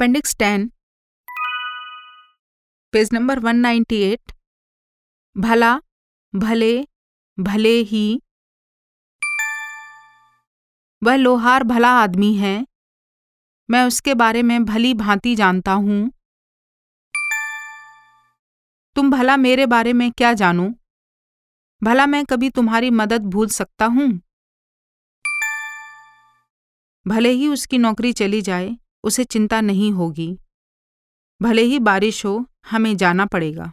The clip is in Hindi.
Appendix ten. Page number one ninety eight. भला, भले भले ही। वह लोहार भला आदमी है। मैं उसके बारे में भली भांति जानता हूँ। तुम भला मेरे बारे में क्या जानो? भला मैं कभी तुम्हारी मदद भूल सकता हूँ? भले ही उसकी नौकरी चली जाए। उसे चिंता नहीं होगी। भले ही बारिश हो हमें जाना पड़ेगा।